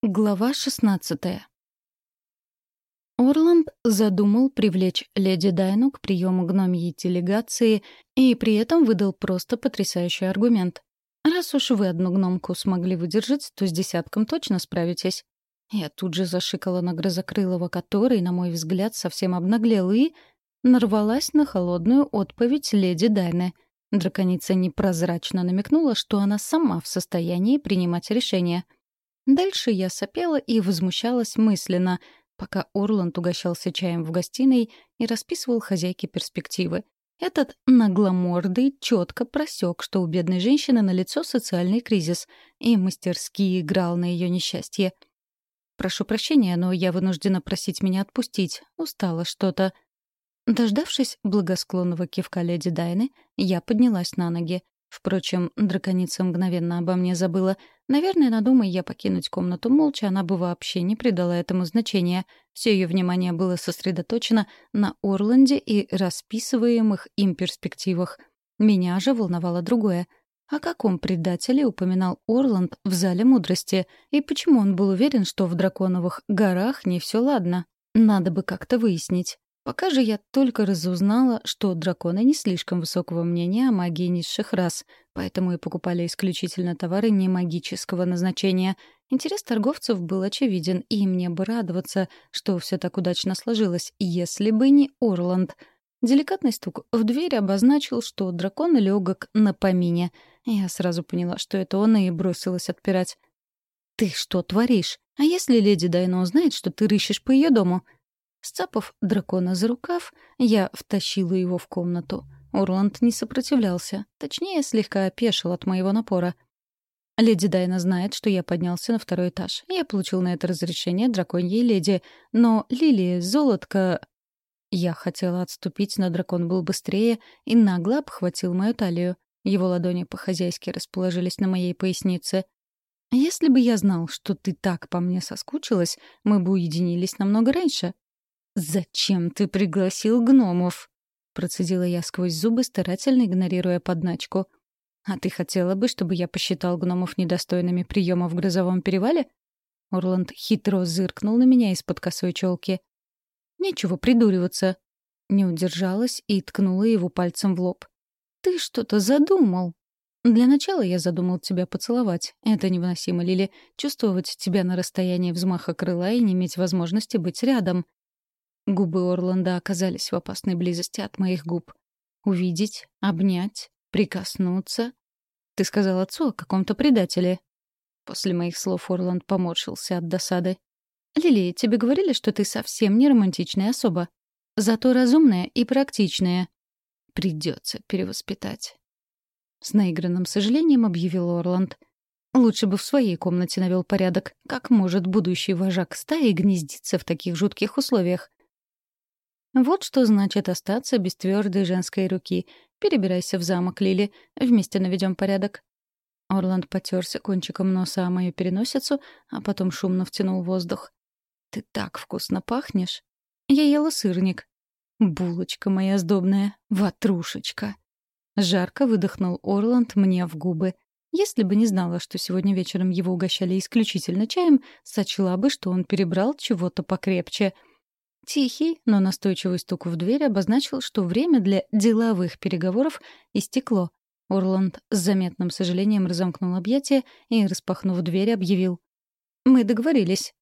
Глава 16 Орланд задумал привлечь леди Дайну к приему гномьей делегации и при этом выдал просто потрясающий аргумент. «Раз уж вы одну гномку смогли выдержать, то с десятком точно справитесь». Я тут же зашикала на Грозокрылова, который, на мой взгляд, совсем обнаглел и... нарвалась на холодную отповедь леди Дайны. Драконица непрозрачно намекнула, что она сама в состоянии принимать решения — Дальше я сопела и возмущалась мысленно, пока Орланд угощался чаем в гостиной и расписывал хозяйке перспективы. Этот нагломордый четко просек, что у бедной женщины на лицо социальный кризис, и мастерски играл на ее несчастье. «Прошу прощения, но я вынуждена просить меня отпустить. Устала что-то». Дождавшись благосклонного кивка леди Дайны, я поднялась на ноги. Впрочем, драконица мгновенно обо мне забыла. Наверное, надумай я покинуть комнату молча, она бы вообще не придала этому значения. Все ее внимание было сосредоточено на Орланде и расписываемых им перспективах. Меня же волновало другое. О каком предателе упоминал Орланд в Зале Мудрости? И почему он был уверен, что в Драконовых горах не все ладно? Надо бы как-то выяснить. Пока же я только разузнала, что драконы не слишком высокого мнения о магии низших рас, поэтому и покупали исключительно товары не магического назначения. Интерес торговцев был очевиден, и мне бы радоваться, что все так удачно сложилось, если бы не Орланд. Деликатный стук в дверь обозначил, что дракон легок на помине. Я сразу поняла, что это он, и бросилась отпирать. «Ты что творишь? А если леди Дайна узнает, что ты рыщешь по ее дому?» Сцапав дракона за рукав, я втащила его в комнату. Орланд не сопротивлялся, точнее, слегка опешил от моего напора. Леди Дайна знает, что я поднялся на второй этаж. Я получил на это разрешение драконьей леди, но Лилия, золотко... Я хотела отступить, но дракон был быстрее и нагло обхватил мою талию. Его ладони по-хозяйски расположились на моей пояснице. «Если бы я знал, что ты так по мне соскучилась, мы бы уединились намного раньше», «Зачем ты пригласил гномов?» — процедила я сквозь зубы, старательно игнорируя подначку. «А ты хотела бы, чтобы я посчитал гномов недостойными приема в грозовом перевале?» Орланд хитро зыркнул на меня из-под косой челки. «Нечего придуриваться!» Не удержалась и ткнула его пальцем в лоб. «Ты что-то задумал!» «Для начала я задумал тебя поцеловать. Это невыносимо, Лили. Чувствовать тебя на расстоянии взмаха крыла и не иметь возможности быть рядом. Губы Орланда оказались в опасной близости от моих губ. Увидеть, обнять, прикоснуться. Ты сказал отцу о каком-то предателе. После моих слов Орланд поморщился от досады. «Лили, тебе говорили, что ты совсем не романтичная особа. Зато разумная и практичная. Придется перевоспитать». С наигранным сожалением объявил Орланд. «Лучше бы в своей комнате навел порядок. Как может будущий вожак стаи гнездиться в таких жутких условиях? Вот что значит остаться без твердой женской руки. Перебирайся в замок, Лили. Вместе наведем порядок. Орланд потерся кончиком носа о мою переносицу, а потом шумно втянул воздух. «Ты так вкусно пахнешь!» Я ела сырник. «Булочка моя сдобная, ватрушечка!» Жарко выдохнул Орланд мне в губы. Если бы не знала, что сегодня вечером его угощали исключительно чаем, сочла бы, что он перебрал чего-то покрепче — Тихий, но настойчивый стук в дверь обозначил, что время для деловых переговоров истекло. Орланд с заметным сожалением разомкнул объятия и, распахнув дверь, объявил. «Мы договорились».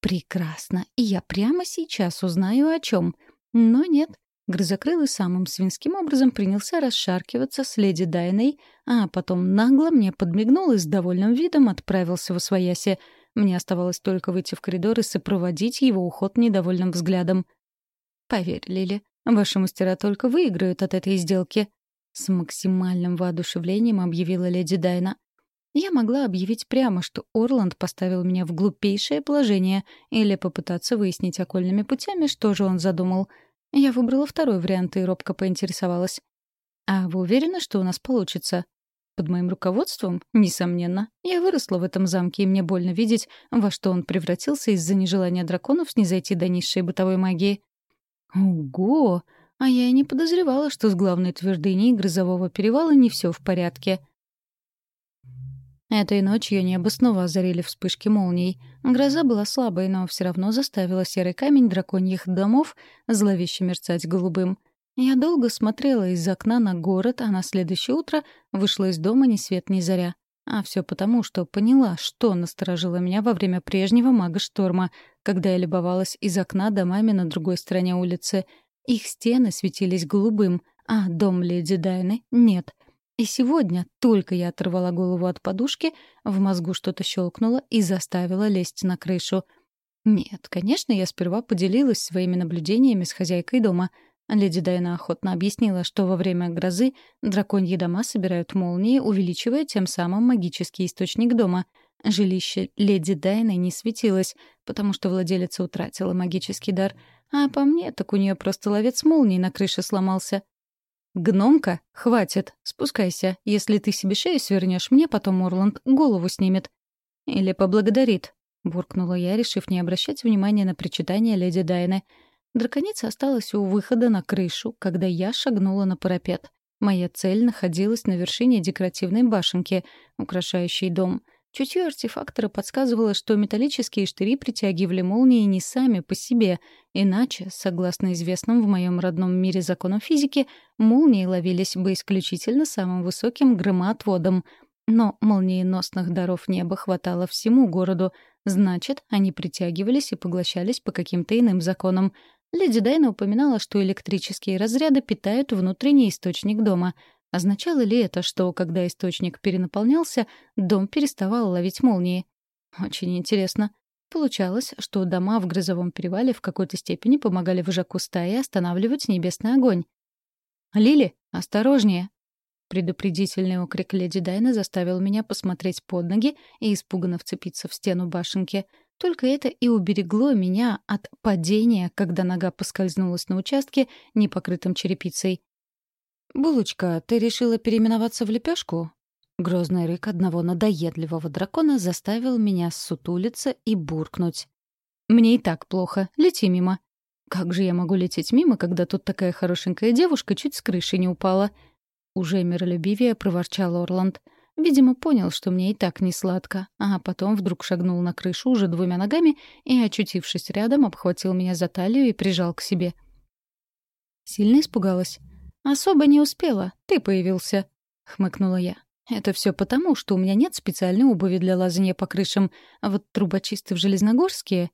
«Прекрасно, и я прямо сейчас узнаю о чем. Но нет». Грызокрылый самым свинским образом принялся расшаркиваться с леди Дайной, а потом нагло мне подмигнул и с довольным видом отправился в освояси — мне оставалось только выйти в коридор и сопроводить его уход недовольным взглядом. «Поверь, Лили, ваши мастера только выиграют от этой сделки», — с максимальным воодушевлением объявила леди Дайна. Я могла объявить прямо, что Орланд поставил меня в глупейшее положение или попытаться выяснить окольными путями, что же он задумал. Я выбрала второй вариант и робко поинтересовалась. «А вы уверены, что у нас получится?» Под моим руководством? Несомненно. Я выросла в этом замке, и мне больно видеть, во что он превратился из-за нежелания драконов снизойти до низшей бытовой магии. Ого! А я и не подозревала, что с главной твердыней грозового перевала не все в порядке. Этой ночью небо снова озарили вспышки молний. Гроза была слабой, но все равно заставила серый камень драконьих домов зловеще мерцать голубым. Я долго смотрела из окна на город, а на следующее утро вышла из дома ни свет ни заря. А все потому, что поняла, что насторожило меня во время прежнего мага-шторма, когда я любовалась из окна домами на другой стороне улицы. Их стены светились голубым, а дом леди Дайны — нет — и сегодня, только я оторвала голову от подушки, в мозгу что-то щелкнуло и заставило лезть на крышу. Нет, конечно, я сперва поделилась своими наблюдениями с хозяйкой дома. Леди Дайна охотно объяснила, что во время грозы драконьи дома собирают молнии, увеличивая тем самым магический источник дома. Жилище леди Дайны не светилось, потому что владелица утратила магический дар. А по мне, так у нее просто ловец молний на крыше сломался. «Гномка? Хватит. Спускайся. Если ты себе шею свернешь, мне потом Орланд голову снимет». «Или поблагодарит», — буркнула я, решив не обращать внимания на причитание леди Дайны. Драконица осталась у выхода на крышу, когда я шагнула на парапет. Моя цель находилась на вершине декоративной башенки, украшающей дом — Чутье артефактора подсказывало, что металлические штыри притягивали молнии не сами по себе, иначе, согласно известным в моем родном мире законам физики, молнии ловились бы исключительно самым высоким громоотводом. Но молниеносных даров неба хватало всему городу, значит, они притягивались и поглощались по каким-то иным законам. Леди Дайна упоминала, что электрические разряды питают внутренний источник дома — Означало ли это, что, когда источник перенаполнялся, дом переставал ловить молнии? Очень интересно. Получалось, что дома в грозовом перевале в какой-то степени помогали вожаку стаи останавливать небесный огонь. «Лили, осторожнее!» Предупредительный окрик леди Дайна заставил меня посмотреть под ноги и испуганно вцепиться в стену башенки. Только это и уберегло меня от падения, когда нога поскользнулась на участке, не покрытым черепицей. «Булочка, ты решила переименоваться в лепешку?» Грозный рык одного надоедливого дракона заставил меня ссутулиться и буркнуть. «Мне и так плохо. Лети мимо». «Как же я могу лететь мимо, когда тут такая хорошенькая девушка чуть с крыши не упала?» Уже миролюбивее проворчал Орланд. Видимо, понял, что мне и так не сладко, а потом вдруг шагнул на крышу уже двумя ногами и, очутившись рядом, обхватил меня за талию и прижал к себе. Сильно испугалась. «Особо не успела. Ты появился», — хмыкнула я. «Это все потому, что у меня нет специальной обуви для лазания по крышам, а вот трубочисты в Железногорске...»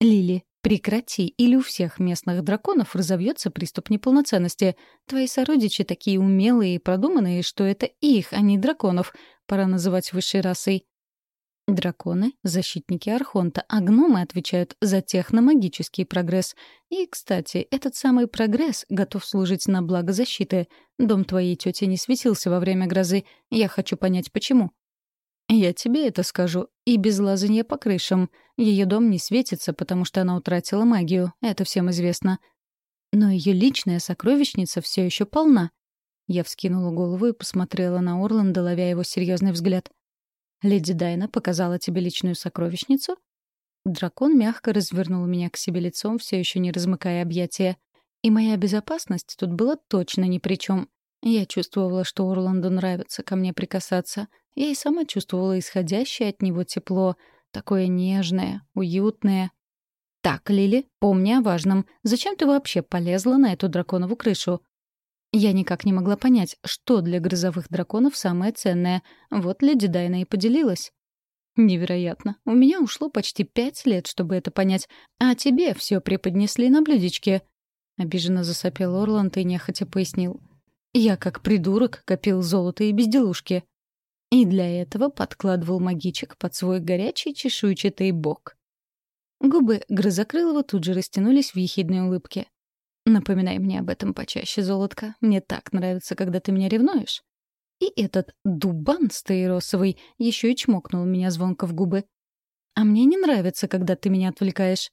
«Лили, прекрати, или у всех местных драконов разовьется приступ неполноценности. Твои сородичи такие умелые и продуманные, что это их, а не драконов, пора называть высшей расой. Драконы — защитники Архонта, а гномы отвечают за техномагический прогресс. И, кстати, этот самый прогресс готов служить на благо защиты. Дом твоей тети не светился во время грозы. Я хочу понять, почему. Я тебе это скажу. И без лазанья по крышам. Ее дом не светится, потому что она утратила магию. Это всем известно. Но ее личная сокровищница все еще полна. Я вскинула голову и посмотрела на Орланда, ловя его серьезный взгляд. Леди Дайна показала тебе личную сокровищницу?» Дракон мягко развернул меня к себе лицом, все еще не размыкая объятия. И моя безопасность тут была точно ни при чем. Я чувствовала, что Орланду нравится ко мне прикасаться. Я и сама чувствовала исходящее от него тепло, такое нежное, уютное. «Так, Лили, помни о важном. Зачем ты вообще полезла на эту драконову крышу? Я никак не могла понять, что для грозовых драконов самое ценное. Вот леди Дайна и поделилась. Невероятно. У меня ушло почти пять лет, чтобы это понять. А тебе все преподнесли на блюдечке. Обиженно засопел Орланд и нехотя пояснил. Я, как придурок, копил золото и безделушки. И для этого подкладывал магичек под свой горячий чешуйчатый бок. Губы Грозокрылова тут же растянулись в ехидной улыбке. Напоминай мне об этом почаще, золотко. Мне так нравится, когда ты меня ревнуешь. И этот дубан стаиросовый еще и чмокнул меня звонко в губы. А мне не нравится, когда ты меня отвлекаешь.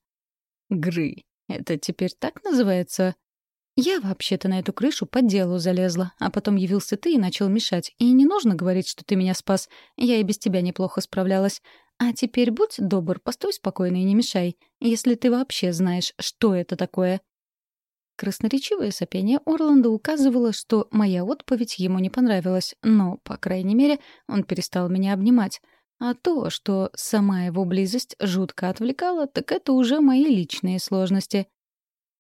Гры. Это теперь так называется? Я вообще-то на эту крышу по делу залезла, а потом явился ты и начал мешать. И не нужно говорить, что ты меня спас. Я и без тебя неплохо справлялась. А теперь будь добр, постой спокойно и не мешай, если ты вообще знаешь, что это такое. Красноречивое сопение Орланда указывало, что моя отповедь ему не понравилась, но, по крайней мере, он перестал меня обнимать. А то, что сама его близость жутко отвлекала, так это уже мои личные сложности.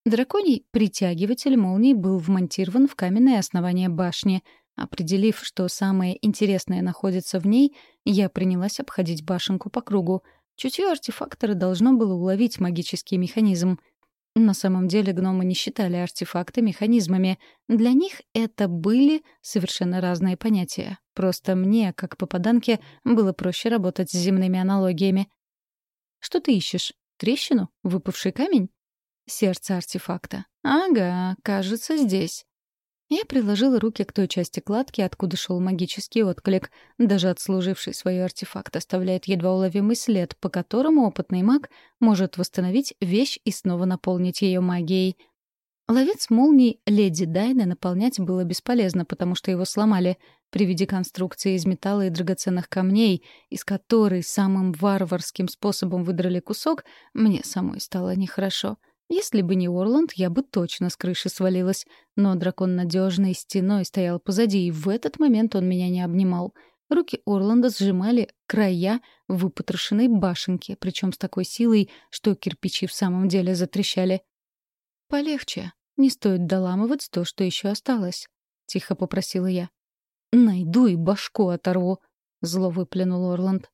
Драконий притягиватель молнии был вмонтирован в каменное основание башни. Определив, что самое интересное находится в ней, я принялась обходить башенку по кругу. Чутье артефактора должно было уловить магический механизм — на самом деле гномы не считали артефакты механизмами. Для них это были совершенно разные понятия. Просто мне, как попаданке, было проще работать с земными аналогиями. «Что ты ищешь? Трещину? Выпавший камень?» «Сердце артефакта. Ага, кажется, здесь». Я приложила руки к той части кладки, откуда шел магический отклик. Даже отслуживший свой артефакт оставляет едва уловимый след, по которому опытный маг может восстановить вещь и снова наполнить ее магией. Ловец молний леди Дайны наполнять было бесполезно, потому что его сломали. При виде конструкции из металла и драгоценных камней, из которой самым варварским способом выдрали кусок, мне самой стало нехорошо. Если бы не Орланд, я бы точно с крыши свалилась. Но дракон надежной стеной стоял позади, и в этот момент он меня не обнимал. Руки Орланда сжимали края выпотрошенной башенки, причем с такой силой, что кирпичи в самом деле затрещали. «Полегче. Не стоит доламывать то, что еще осталось», — тихо попросила я. «Найду и башку оторву», — зло выплюнул Орланд.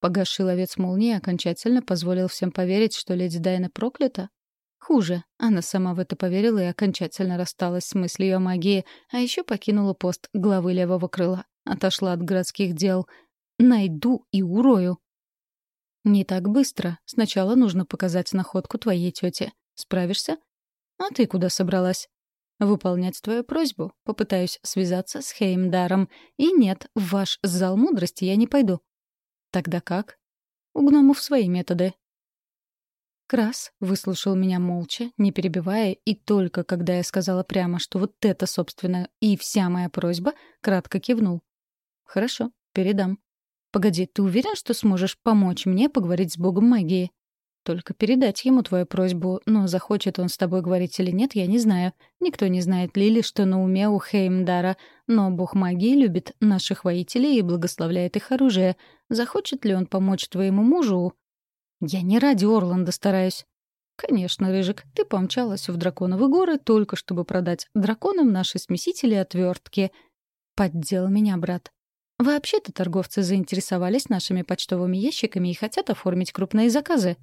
Погасший ловец молнии окончательно позволил всем поверить, что леди Дайна проклята, Хуже. Она сама в это поверила и окончательно рассталась с мыслью о магии, а еще покинула пост главы левого крыла. Отошла от городских дел. Найду и урою. Не так быстро. Сначала нужно показать находку твоей тете. Справишься? А ты куда собралась? Выполнять твою просьбу. Попытаюсь связаться с Хеймдаром. И нет, в ваш зал мудрости я не пойду. Тогда как? У гномов свои методы. Крас выслушал меня молча, не перебивая, и только когда я сказала прямо, что вот это, собственно, и вся моя просьба, кратко кивнул. «Хорошо, передам». «Погоди, ты уверен, что сможешь помочь мне поговорить с богом магии?» «Только передать ему твою просьбу, но захочет он с тобой говорить или нет, я не знаю. Никто не знает Лили, что на уме у Хеймдара, но бог магии любит наших воителей и благословляет их оружие. Захочет ли он помочь твоему мужу?» Я не ради Орланда стараюсь. Конечно, Рыжик, ты помчалась в Драконовы горы только чтобы продать драконам наши смесители и отвертки. Поддел меня брат. Вообще-то торговцы заинтересовались нашими почтовыми ящиками и хотят оформить крупные заказы.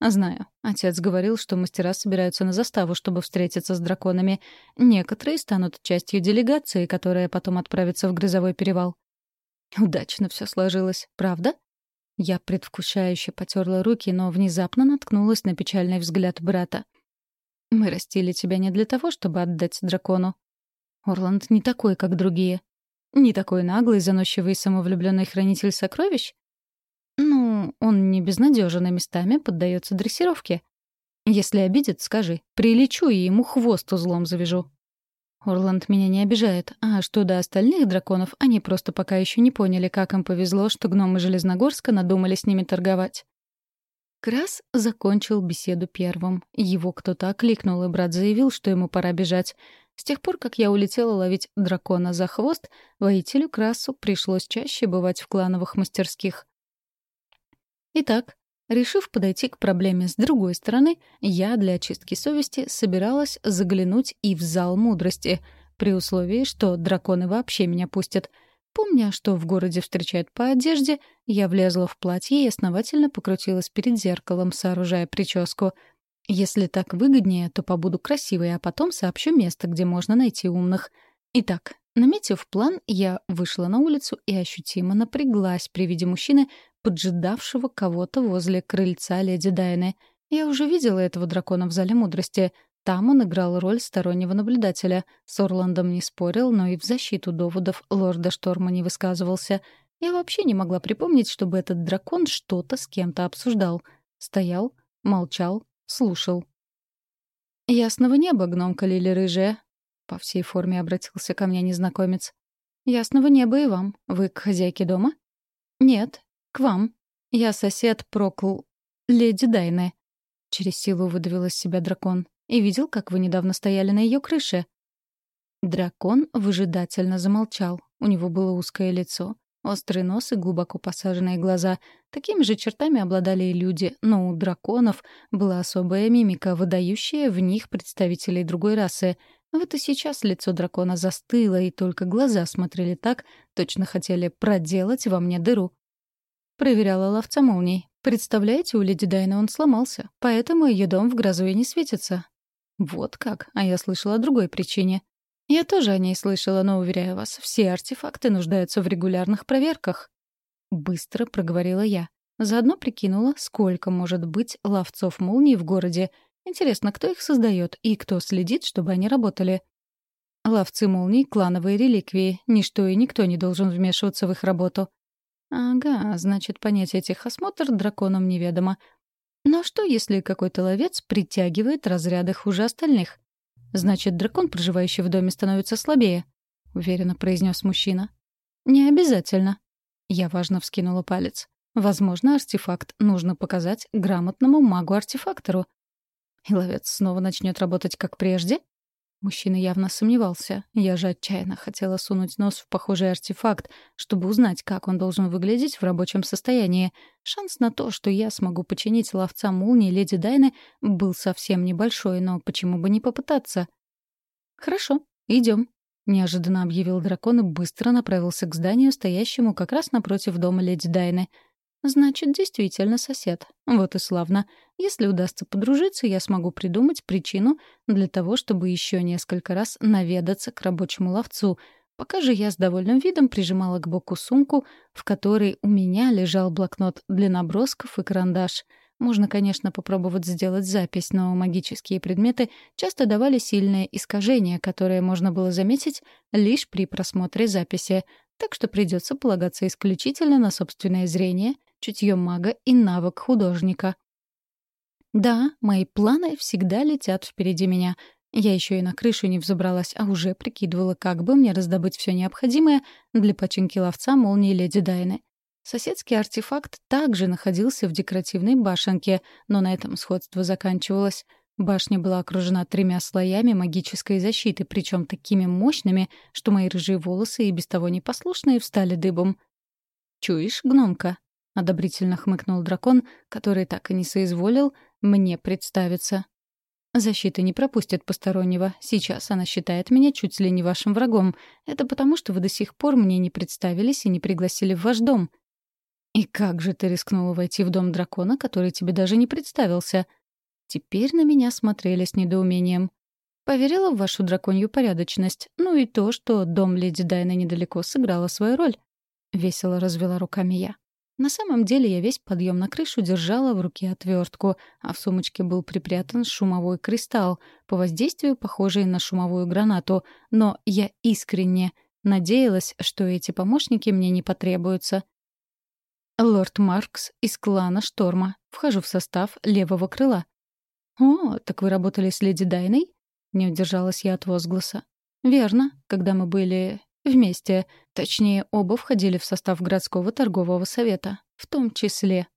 Знаю. Отец говорил, что мастера собираются на заставу, чтобы встретиться с драконами. Некоторые станут частью делегации, которая потом отправится в Грызовой перевал. Удачно все сложилось, правда? Я предвкушающе потерла руки, но внезапно наткнулась на печальный взгляд брата. «Мы растили тебя не для того, чтобы отдать дракону. Орланд не такой, как другие. Не такой наглый, заносчивый и самовлюбленный хранитель сокровищ? Ну, он не безнадежен и местами поддается дрессировке. Если обидит, скажи. Прилечу и ему хвост узлом завяжу. Орланд меня не обижает. А что до остальных драконов, они просто пока еще не поняли, как им повезло, что гномы Железногорска надумали с ними торговать. Крас закончил беседу первым. Его кто-то окликнул, и брат заявил, что ему пора бежать. С тех пор, как я улетела ловить дракона за хвост, воителю Красу пришлось чаще бывать в клановых мастерских. Итак, Решив подойти к проблеме с другой стороны, я для очистки совести собиралась заглянуть и в зал мудрости, при условии, что драконы вообще меня пустят. Помня, что в городе встречают по одежде, я влезла в платье и основательно покрутилась перед зеркалом, сооружая прическу. Если так выгоднее, то побуду красивой, а потом сообщу место, где можно найти умных. Итак, наметив план, я вышла на улицу и ощутимо напряглась при виде мужчины, поджидавшего кого-то возле крыльца леди Дайны. Я уже видела этого дракона в Зале Мудрости. Там он играл роль стороннего наблюдателя. С Орландом не спорил, но и в защиту доводов лорда Шторма не высказывался. Я вообще не могла припомнить, чтобы этот дракон что-то с кем-то обсуждал. Стоял, молчал, слушал. «Ясного неба, гномка Лили Рыжая!» По всей форме обратился ко мне незнакомец. «Ясного неба и вам. Вы к хозяйке дома?» «Нет, «К вам. Я сосед Прокл... Леди Дайны». Через силу выдавил из себя дракон. и видел, как вы недавно стояли на ее крыше». Дракон выжидательно замолчал. У него было узкое лицо, острый нос и глубоко посаженные глаза. Такими же чертами обладали и люди, но у драконов была особая мимика, выдающая в них представителей другой расы. Вот и сейчас лицо дракона застыло, и только глаза смотрели так, точно хотели проделать во мне дыру. Проверяла ловца молний. Представляете, у леди Дайны он сломался, поэтому ее дом в грозу и не светится. Вот как, а я слышала о другой причине. Я тоже о ней слышала, но, уверяю вас, все артефакты нуждаются в регулярных проверках. Быстро проговорила я. Заодно прикинула, сколько может быть ловцов молний в городе. Интересно, кто их создает и кто следит, чтобы они работали. Ловцы молний — клановые реликвии. Ничто и никто не должен вмешиваться в их работу. Ага, значит, понятие техосмотр драконам неведомо. Но что, если какой-то ловец притягивает разряды хуже остальных? Значит, дракон, проживающий в доме, становится слабее, уверенно произнес мужчина. Не обязательно. Я важно вскинула палец. Возможно, артефакт нужно показать грамотному магу-артефактору. И ловец снова начнет работать как прежде? Мужчина явно сомневался. Я же отчаянно хотела сунуть нос в похожий артефакт, чтобы узнать, как он должен выглядеть в рабочем состоянии. Шанс на то, что я смогу починить ловца молнии леди Дайны, был совсем небольшой, но почему бы не попытаться? «Хорошо, идем», — неожиданно объявил дракон и быстро направился к зданию, стоящему как раз напротив дома леди Дайны — Значит, действительно сосед. Вот и славно. Если удастся подружиться, я смогу придумать причину для того, чтобы еще несколько раз наведаться к рабочему ловцу. Пока же я с довольным видом прижимала к боку сумку, в которой у меня лежал блокнот для набросков и карандаш. Можно, конечно, попробовать сделать запись, но магические предметы часто давали сильное искажение, которое можно было заметить лишь при просмотре записи, так что придется полагаться исключительно на собственное зрение — чутье мага и навык художника. Да, мои планы всегда летят впереди меня. Я еще и на крышу не взобралась, а уже прикидывала, как бы мне раздобыть все необходимое для починки ловца молнии леди Дайны. Соседский артефакт также находился в декоративной башенке, но на этом сходство заканчивалось. Башня была окружена тремя слоями магической защиты, причем такими мощными, что мои рыжие волосы и без того непослушные встали дыбом. «Чуешь, гномка?» — одобрительно хмыкнул дракон, который так и не соизволил мне представиться. «Защита не пропустит постороннего. Сейчас она считает меня чуть ли не вашим врагом. Это потому, что вы до сих пор мне не представились и не пригласили в ваш дом». «И как же ты рискнула войти в дом дракона, который тебе даже не представился?» Теперь на меня смотрели с недоумением. Поверила в вашу драконью порядочность. Ну и то, что дом леди Дайна недалеко сыграла свою роль. Весело развела руками я. На самом деле я весь подъем на крышу держала в руке отвертку, а в сумочке был припрятан шумовой кристалл, по воздействию похожий на шумовую гранату, но я искренне надеялась, что эти помощники мне не потребуются. Лорд Маркс из клана Шторма. Вхожу в состав левого крыла. «О, так вы работали с леди Дайной?» Не удержалась я от возгласа. «Верно. Когда мы были Вместе. Точнее, оба входили в состав городского торгового совета. В том числе.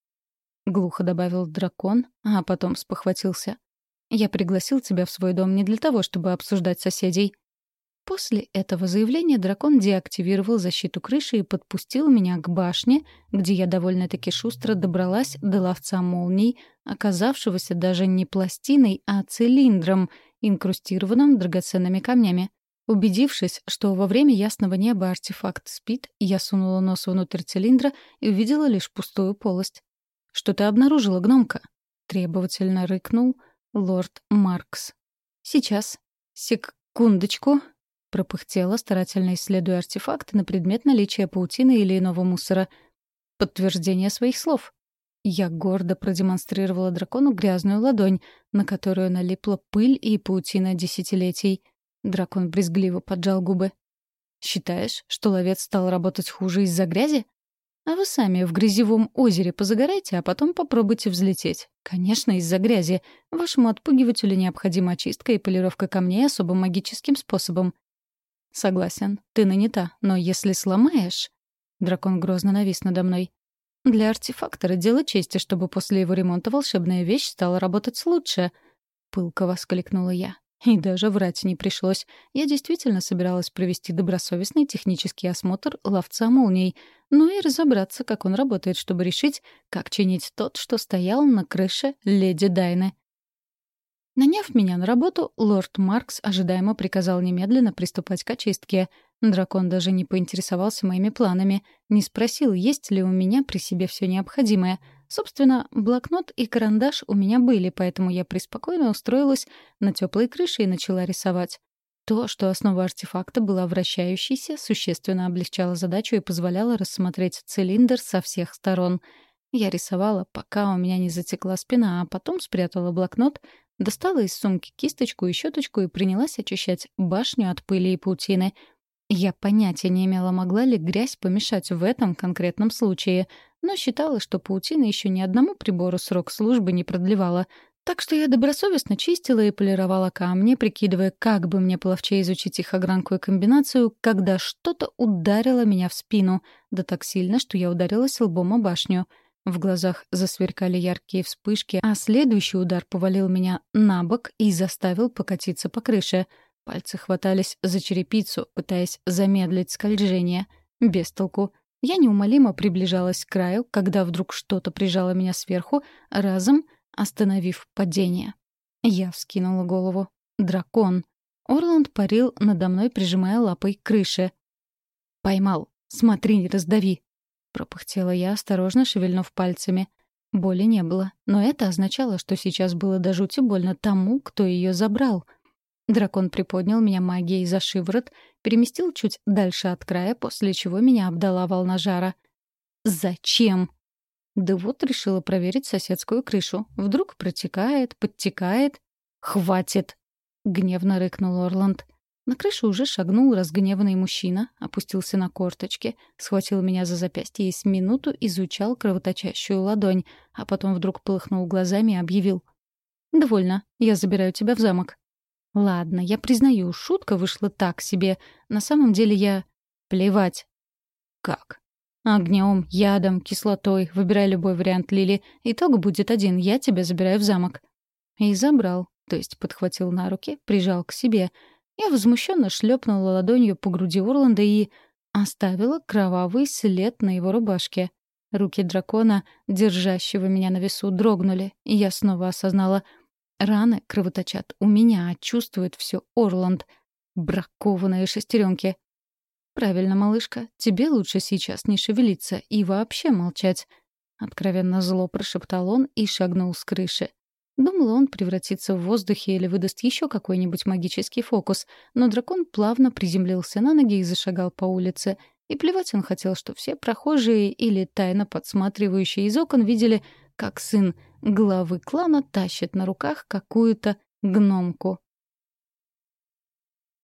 Глухо добавил дракон, а потом спохватился. «Я пригласил тебя в свой дом не для того, чтобы обсуждать соседей». После этого заявления дракон деактивировал защиту крыши и подпустил меня к башне, где я довольно-таки шустро добралась до ловца молний, оказавшегося даже не пластиной, а цилиндром, инкрустированным драгоценными камнями. Убедившись, что во время ясного неба артефакт спит, я сунула нос внутрь цилиндра и увидела лишь пустую полость. «Что ты обнаружила, гномка?» — требовательно рыкнул лорд Маркс. «Сейчас. Секундочку», — пропыхтела, старательно исследуя артефакт на предмет наличия паутины или иного мусора. «Подтверждение своих слов». Я гордо продемонстрировала дракону грязную ладонь, на которую налипла пыль и паутина десятилетий — Дракон брезгливо поджал губы. «Считаешь, что ловец стал работать хуже из-за грязи? А вы сами в грязевом озере позагорайте, а потом попробуйте взлететь. Конечно, из-за грязи. Вашему отпугивателю необходима очистка и полировка камней особым магическим способом. Согласен, ты нанята, но если сломаешь... Дракон грозно навис надо мной. Для артефактора дело чести, чтобы после его ремонта волшебная вещь стала работать лучше —— пылко воскликнула я. И даже врать не пришлось. Я действительно собиралась провести добросовестный технический осмотр ловца молний, ну и разобраться, как он работает, чтобы решить, как чинить тот, что стоял на крыше леди Дайны. Наняв меня на работу, лорд Маркс ожидаемо приказал немедленно приступать к очистке. Дракон даже не поинтересовался моими планами, не спросил, есть ли у меня при себе все необходимое — Собственно, блокнот и карандаш у меня были, поэтому я преспокойно устроилась на теплой крыше и начала рисовать. То, что основа артефакта была вращающейся, существенно облегчало задачу и позволяло рассмотреть цилиндр со всех сторон. Я рисовала, пока у меня не затекла спина, а потом спрятала блокнот, достала из сумки кисточку и щеточку и принялась очищать башню от пыли и паутины — я понятия не имела, могла ли грязь помешать в этом конкретном случае, но считала, что паутина еще ни одному прибору срок службы не продлевала. Так что я добросовестно чистила и полировала камни, прикидывая, как бы мне половче изучить их огранку и комбинацию, когда что-то ударило меня в спину, да так сильно, что я ударилась лбом о башню. В глазах засверкали яркие вспышки, а следующий удар повалил меня на бок и заставил покатиться по крыше — Пальцы хватались за черепицу, пытаясь замедлить скольжение. Без толку. Я неумолимо приближалась к краю, когда вдруг что-то прижало меня сверху, разом остановив падение. Я вскинула голову. Дракон. Орланд парил надо мной, прижимая лапой к крыше. «Поймал. Смотри, не раздави!» Пропыхтела я, осторожно шевельнув пальцами. Боли не было, но это означало, что сейчас было до жути больно тому, кто ее забрал — Дракон приподнял меня магией за шиворот, переместил чуть дальше от края, после чего меня обдала волна жара. «Зачем?» Да вот решила проверить соседскую крышу. Вдруг протекает, подтекает. «Хватит!» — гневно рыкнул Орланд. На крышу уже шагнул разгневанный мужчина, опустился на корточки, схватил меня за запястье и с минуту изучал кровоточащую ладонь, а потом вдруг полыхнул глазами и объявил. «Довольно. Я забираю тебя в замок». Ладно, я признаю, шутка вышла так себе. На самом деле я... Плевать. Как? Огнем, ядом, кислотой. Выбирай любой вариант, Лили. Итог будет один. Я тебя забираю в замок. И забрал. То есть подхватил на руки, прижал к себе. Я возмущенно шлепнула ладонью по груди Орланда и... оставила кровавый след на его рубашке. Руки дракона, держащего меня на весу, дрогнули, и я снова осознала — Раны кровоточат у меня, а чувствует все Орланд. Бракованные шестеренки. Правильно, малышка, тебе лучше сейчас не шевелиться и вообще молчать. Откровенно зло прошептал он и шагнул с крыши. Думала, он превратится в воздухе или выдаст еще какой-нибудь магический фокус, но дракон плавно приземлился на ноги и зашагал по улице. И плевать он хотел, что все прохожие или тайно подсматривающие из окон видели, как сын главы клана тащит на руках какую-то гномку.